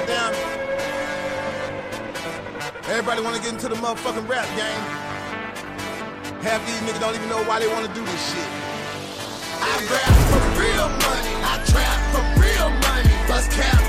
goddamn. Everybody wanna get into the motherfucking rap game. Half these niggas don't even know why they wanna do this shit. I rap for real money. I trap for real money. Bust cap